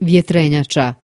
vjetrenjača.